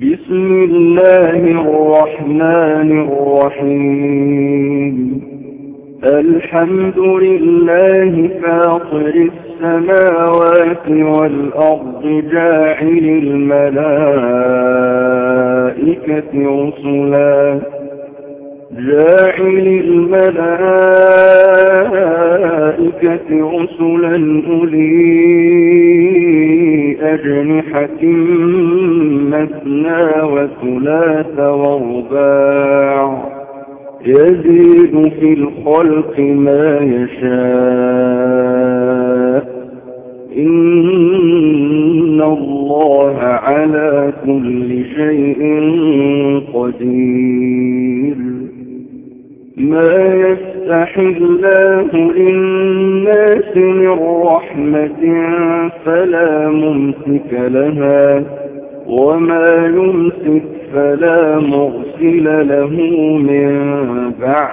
بسم الله الرحمن الرحيم. الحمد لله فاطر السماوات والأرض جاعل الملائكة رسلا. جاعل الملائكة رسلا أولي أجنحة مثنى وثلاث ورباع. يزيد في الخلق ما يشاء.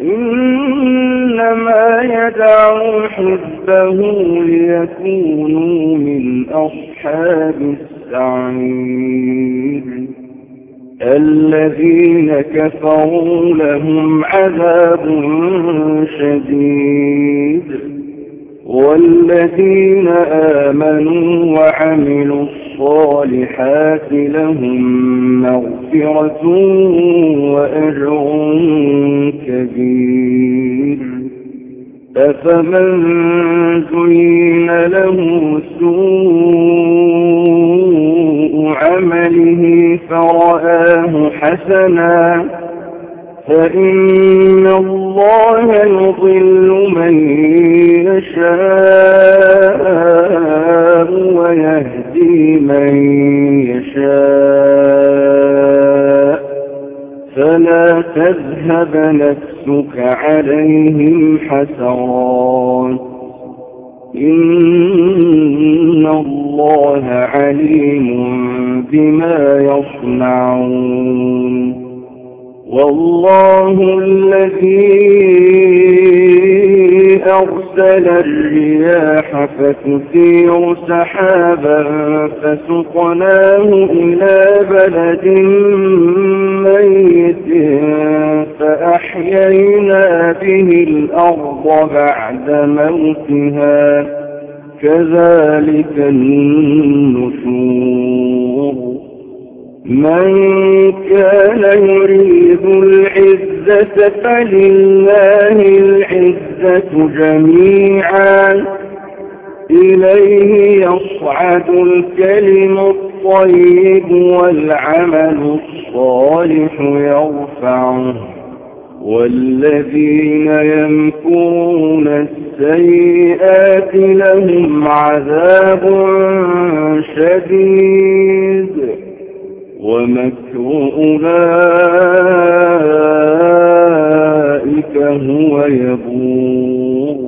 إنما يدعو حزبه ليكونوا من أصحاب السعير. الذين كفروا لهم عذاب شديد. والذين آمنوا وعملوا لهم مغفرة وأجر كبير. أفمن زين له سوء عمله فرآه حسنا فإن نفسك عليهم حسرات إن الله عليم بما يصنعون والله الذي أرسل الرياح فتثير سحابا فسقناه إلى بلد ميت فأحيينا به الأرض بعد موتها. كذلك النشور. من كان يريد العزة فلله العزة جميعا. إليه يصعد الكلم الطيب والعمل الصالح يرفعه. والذين يمكرون السيئات لهم عذاب شديد ومكر أولئك هو يبور.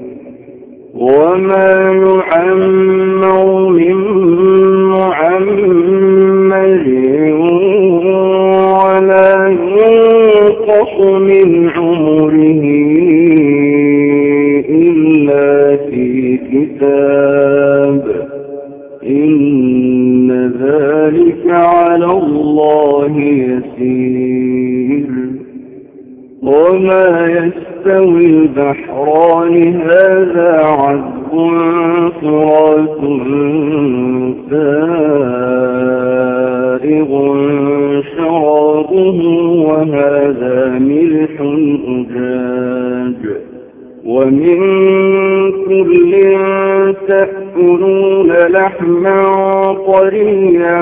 وما يعمر من معمر ولا ينقص من عمره وما يستوي البحران هذا عذب فرات سائغ شرابه وهذا ملح أجاج. ومن كل تأكلون لحما طريا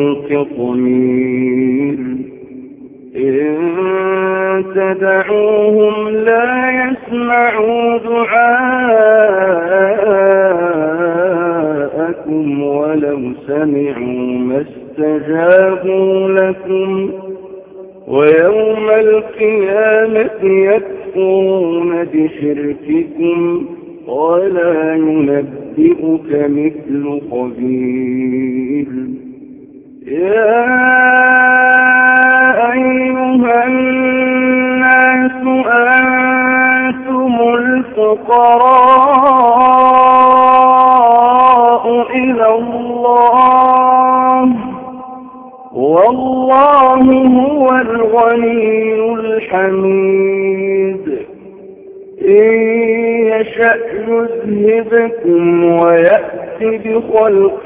الفقراء إلى الله. والله هو الغني الحميد. إن يشأ يذهبكم ويأتي بخلق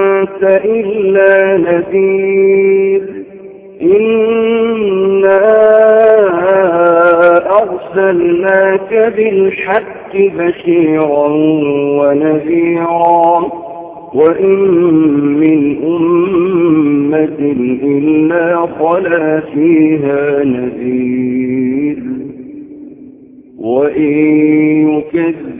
إلا نذير. إنا أرسلناك بالحق بشيرا ونذيرا وإن من أمة إلا خلا فيها نذير. وإن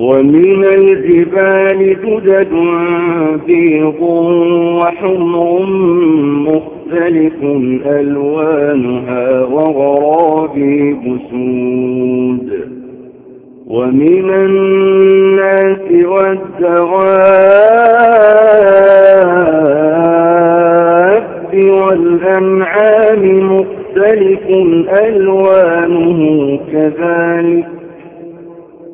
ومن الجبال جدد بيض وحمر مختلف ألوانها وغرابي بسود ومن الناس والدواب والأنعام مختلف ألوانه كذلك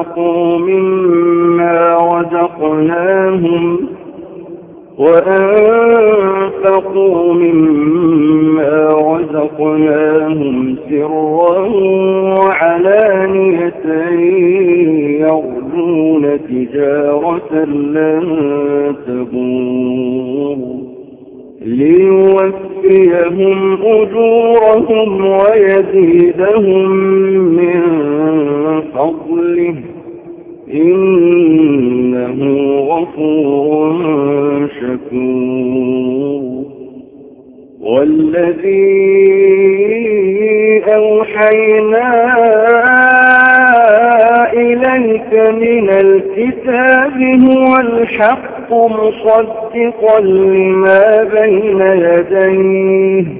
وأنفقوا مما رزقناهم وأنفقوا مما رزقناهم سرا وعلانية يرجون تجارة لن تبور ليوفيهم أجورهم ويزيدهم من فضله إنه غفور شكور. والذي أوحينا إليك من الكتاب هو الحق مصدقا لما بين يديه.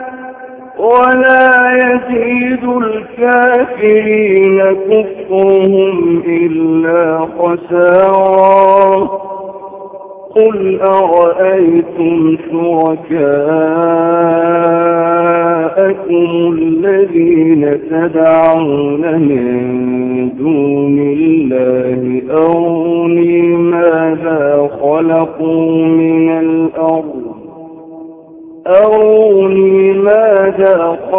ولا يزيد الكافرين كفرهم إلا خسارا. قل أرأيتم شركاءكم الذين تدعون من دون الله أروني ماذا خلقوا؟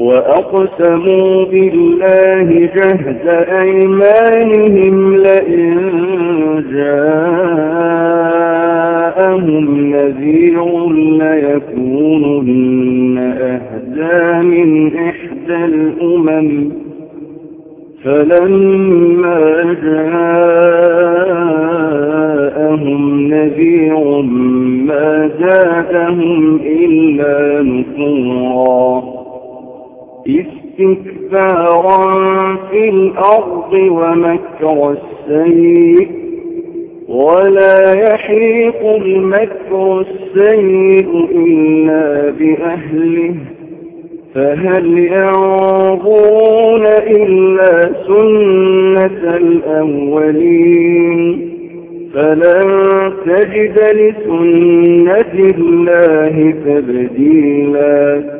وأقسموا بالله جهد أيمانهم لئن جاءهم نذير ليكونن أهدى من إحدى الأمم فلما ومكر السيء ولا يحيق المكر السيء إلا بأهله فهل ينظرون إلا سنة الأولين فلن تجد لسنة الله تبديلا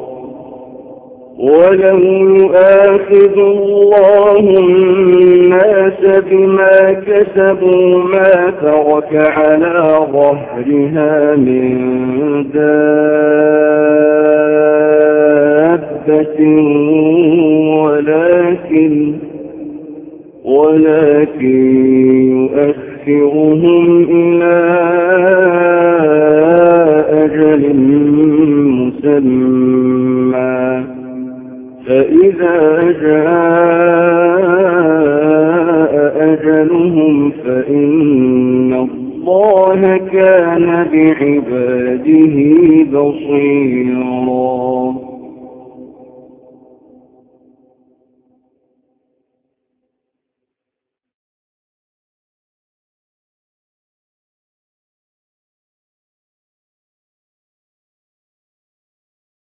ولو يؤاخذ الله الناس بما كسبوا ما ترك على ظهرها من دابة ولكن ولكن يؤخرهم